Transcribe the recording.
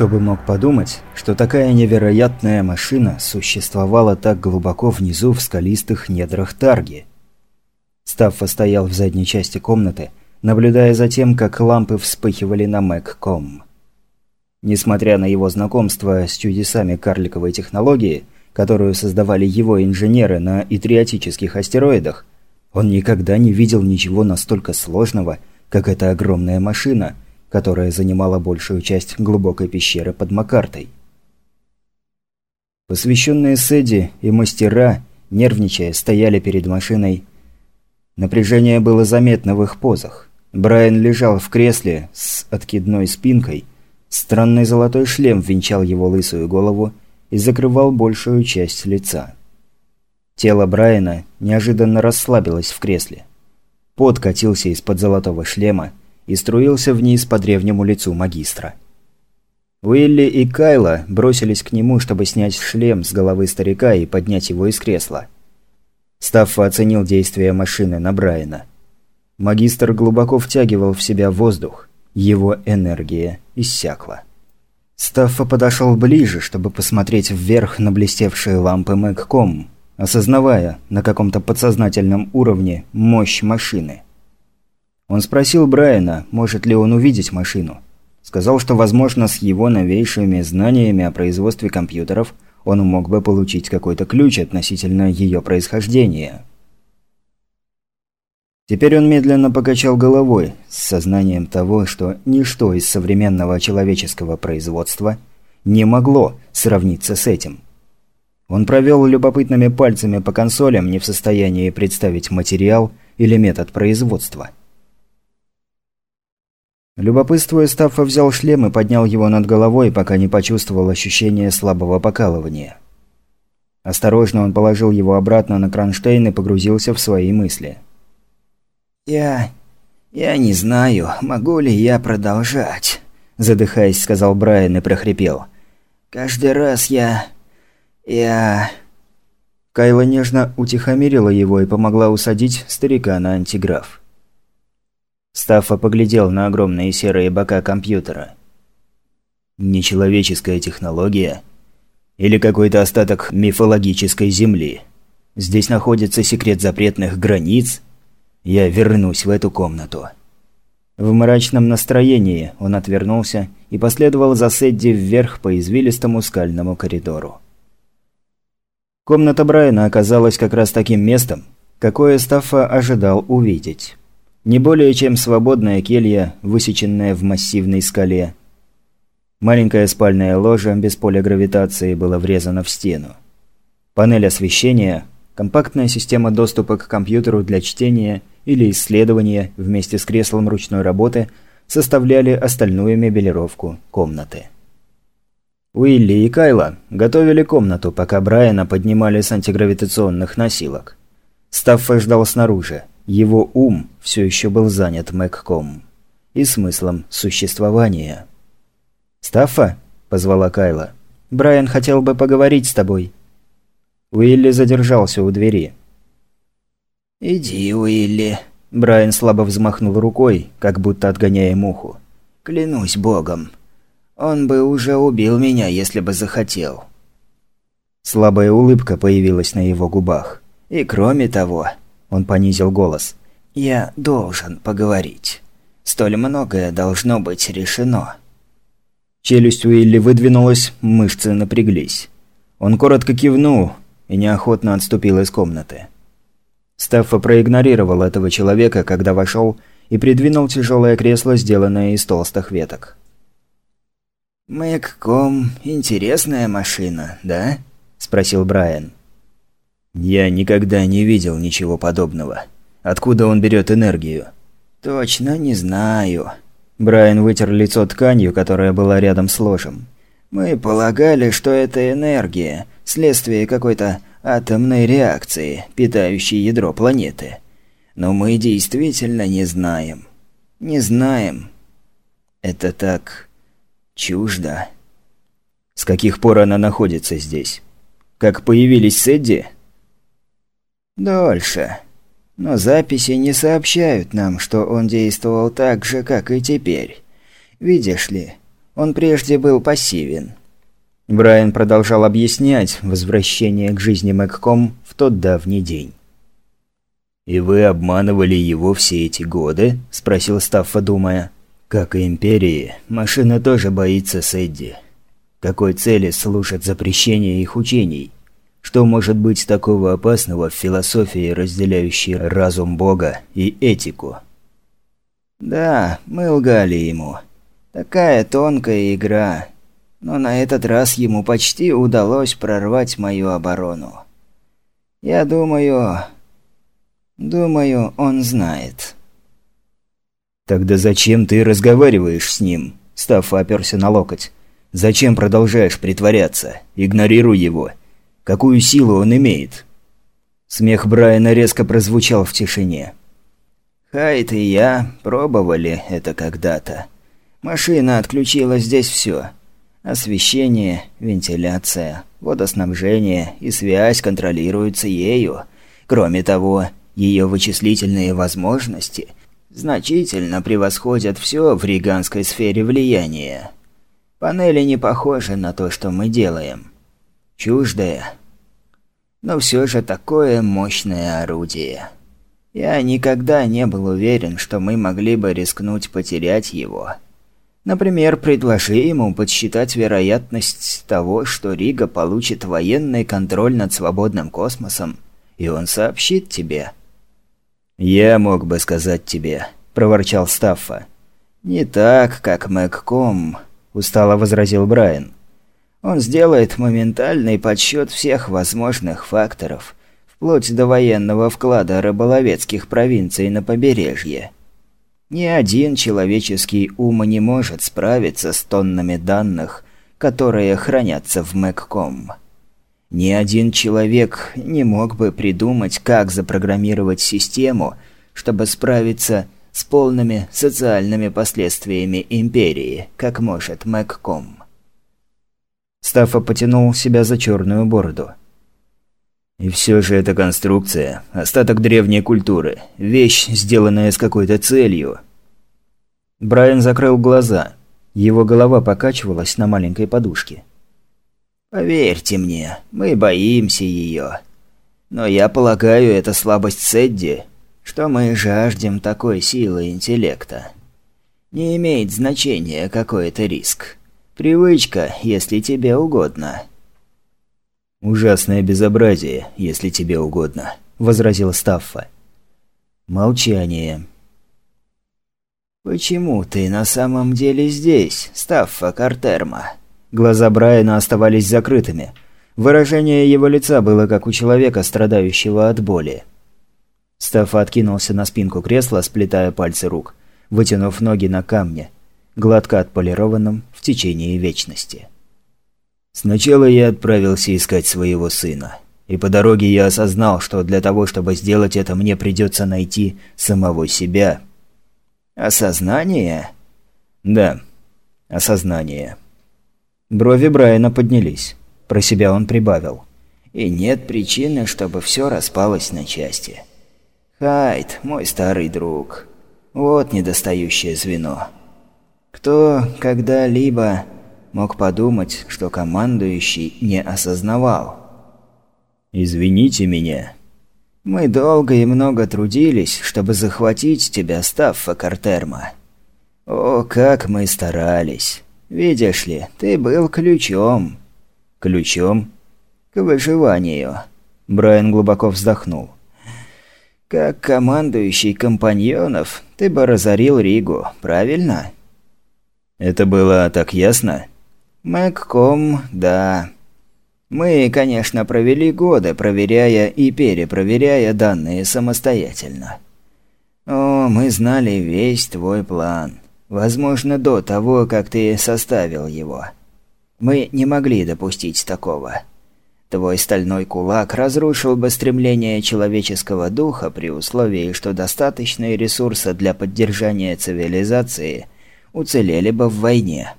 Кто бы мог подумать, что такая невероятная машина существовала так глубоко внизу в скалистых недрах Тарги. Стаффа стоял в задней части комнаты, наблюдая за тем, как лампы вспыхивали на Мэгком. Несмотря на его знакомство с чудесами карликовой технологии, которую создавали его инженеры на итриотических астероидах, он никогда не видел ничего настолько сложного, как эта огромная машина, которая занимала большую часть глубокой пещеры под Макартой. Посвященные Сэдди и мастера, нервничая, стояли перед машиной. Напряжение было заметно в их позах. Брайан лежал в кресле с откидной спинкой. Странный золотой шлем венчал его лысую голову и закрывал большую часть лица. Тело Брайана неожиданно расслабилось в кресле. Пот катился из-под золотого шлема и струился вниз по древнему лицу магистра. Уилли и Кайла бросились к нему, чтобы снять шлем с головы старика и поднять его из кресла. Стаффа оценил действия машины на Брайана. Магистр глубоко втягивал в себя воздух. Его энергия иссякла. Стаффа подошел ближе, чтобы посмотреть вверх на блестевшие лампы Мэгком, осознавая на каком-то подсознательном уровне мощь машины. Он спросил Брайана, может ли он увидеть машину. Сказал, что, возможно, с его новейшими знаниями о производстве компьютеров он мог бы получить какой-то ключ относительно ее происхождения. Теперь он медленно покачал головой, с сознанием того, что ничто из современного человеческого производства не могло сравниться с этим – он провел любопытными пальцами по консолям, не в состоянии представить материал или метод производства. Любопытствуя, Стаффа взял шлем и поднял его над головой, пока не почувствовал ощущение слабого покалывания. Осторожно он положил его обратно на кронштейн и погрузился в свои мысли. «Я... я не знаю, могу ли я продолжать», – задыхаясь, сказал Брайан и прохрипел. «Каждый раз я... «Я...» Кайла нежно утихомирила его и помогла усадить старика на антиграф. Стаффа поглядел на огромные серые бока компьютера. «Нечеловеческая технология? Или какой-то остаток мифологической земли? Здесь находится секрет запретных границ? Я вернусь в эту комнату». В мрачном настроении он отвернулся и последовал за Сэдди вверх по извилистому скальному коридору. Комната Брайана оказалась как раз таким местом, какое Стаффа ожидал увидеть. Не более чем свободная келья, высеченная в массивной скале. Маленькая спальная ложа без поля гравитации была врезана в стену. Панель освещения, компактная система доступа к компьютеру для чтения или исследования вместе с креслом ручной работы составляли остальную мебелировку комнаты. Уилли и Кайла готовили комнату, пока Брайана поднимали с антигравитационных носилок. Стаффа ждал снаружи. Его ум все еще был занят Мэгком. И смыслом существования. «Стаффа?» – позвала Кайла. «Брайан хотел бы поговорить с тобой». Уилли задержался у двери. «Иди, Уилли». Брайан слабо взмахнул рукой, как будто отгоняя муху. «Клянусь богом, он бы уже убил меня, если бы захотел. Слабая улыбка появилась на его губах. И кроме того, он понизил голос. Я должен поговорить. Столь многое должно быть решено. Челюсть Уилли выдвинулась, мышцы напряглись. Он коротко кивнул и неохотно отступил из комнаты. Стаффа проигнорировал этого человека, когда вошел, и придвинул тяжелое кресло, сделанное из толстых веток. «Мэгком – интересная машина, да?» – спросил Брайан. «Я никогда не видел ничего подобного. Откуда он берет энергию?» «Точно не знаю». Брайан вытер лицо тканью, которая была рядом с ложем. «Мы полагали, что это энергия, следствие какой-то атомной реакции, питающей ядро планеты. Но мы действительно не знаем. Не знаем. Это так Чуждо. С каких пор она находится здесь? Как появились Сэдди? Дольше. Но записи не сообщают нам, что он действовал так же, как и теперь. Видишь ли, Он прежде был пассивен. Брайан продолжал объяснять возвращение к жизни Мэгком в тот давний день. «И вы обманывали его все эти годы?» – спросил Стаффа, думая. «Как и Империи, машина тоже боится Сэдди. Какой цели слушать запрещение их учений? Что может быть такого опасного в философии, разделяющей разум Бога и этику?» «Да, мы лгали ему. Такая тонкая игра но на этот раз ему почти удалось прорвать мою оборону. Я думаю... Думаю, он знает. «Тогда зачем ты разговариваешь с ним?» Став оперся на локоть. «Зачем продолжаешь притворяться? Игнорируй его. Какую силу он имеет?» Смех Брайана резко прозвучал в тишине. «Хайт и я пробовали это когда-то. Машина отключила здесь все. Освещение, вентиляция, водоснабжение и связь контролируются ею. Кроме того, ее вычислительные возможности значительно превосходят все в риганской сфере влияния. Панели не похожи на то, что мы делаем. Чуждое. Но все же такое мощное орудие. Я никогда не был уверен, что мы могли бы рискнуть потерять его. Например, предложи ему подсчитать вероятность того, что Рига получит военный контроль над свободным космосом, и он сообщит тебе. «Я мог бы сказать тебе», – проворчал Стаффа. «Не так, как Мэгком», – устало возразил Брайан. «Он сделает моментальный подсчет всех возможных факторов, вплоть до военного вклада рыболовецких провинций на побережье». Ни один человеческий ум не может справиться с тоннами данных, которые хранятся в Мэгком. Ни один человек не мог бы придумать, как запрограммировать систему, чтобы справиться с полными социальными последствиями Империи, как может Мэгком. Стаффа потянул себя за черную бороду. И все же эта конструкция – остаток древней культуры, вещь, сделанная с какой-то целью. Брайан закрыл глаза. Его голова покачивалась на маленькой подушке. «Поверьте мне, мы боимся ее. Но я полагаю, это слабость Сэдди, что мы жаждем такой силы интеллекта. Не имеет значения, какой это риск. Привычка, если тебе угодно». «Ужасное безобразие, если тебе угодно», – возразил Стаффа. Молчание. «Почему ты на самом деле здесь, Стаффа Картерма?» Глаза Брайана оставались закрытыми. Выражение его лица было как у человека, страдающего от боли. Стаффа откинулся на спинку кресла, сплетая пальцы рук, вытянув ноги на камне, гладко отполированном в течение вечности. Сначала я отправился искать своего сына. И по дороге я осознал, что для того, чтобы сделать это, мне придется найти самого себя. Осознание? Да, осознание. Брови Брайана поднялись. Про себя он прибавил. И нет причины, чтобы все распалось на части. Хайд, мой старый друг. Вот недостающее звено. Кто когда-либо мог подумать, что командующий не осознавал. «Извините меня». «Мы долго и много трудились, чтобы захватить тебя, Стаффа Картерма. О, как мы старались. Видишь ли, ты был ключом». «Ключом?» «К выживанию». Брайан глубоко вздохнул. «Как командующий компаньонов, ты бы разорил Ригу, правильно?» «Это было так ясно?» Мэгком, да. Мы, конечно, провели годы, проверяя и перепроверяя данные самостоятельно. О, мы знали весь твой план. Возможно, до того, как ты составил его. Мы не могли допустить такого. Твой стальной кулак разрушил бы стремление человеческого духа при условии, что достаточные ресурсы для поддержания цивилизации уцелели бы в войне.